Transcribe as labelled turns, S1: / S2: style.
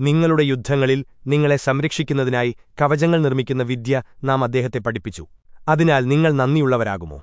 S1: നിങ്ങളുടെ യുദ്ധങ്ങളിൽ നിങ്ങളെ സംരക്ഷിക്കുന്നതിനായി കവചങ്ങൾ നിർമ്മിക്കുന്ന വിദ്യ നാം അദ്ദേഹത്തെ പഠിപ്പിച്ചു. അതിനാൽ നിങ്ങൾ നന്ദിയുള്ളവരാകുമോ?